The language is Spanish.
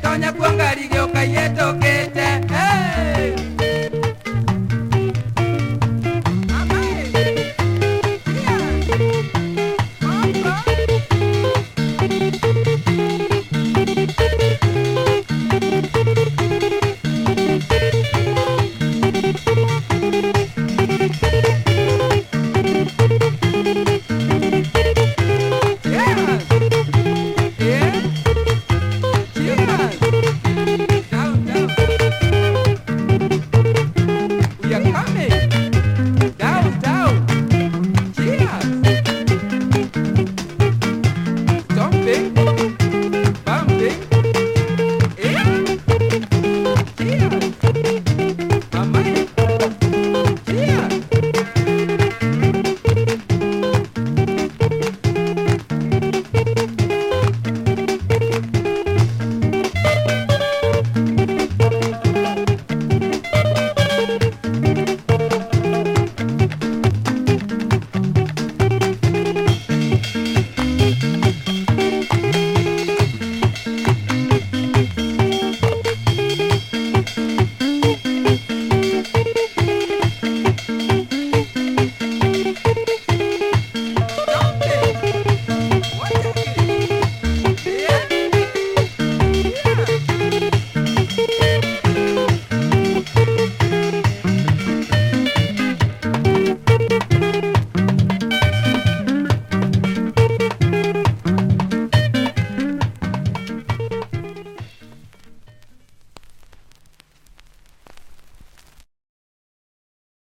Toña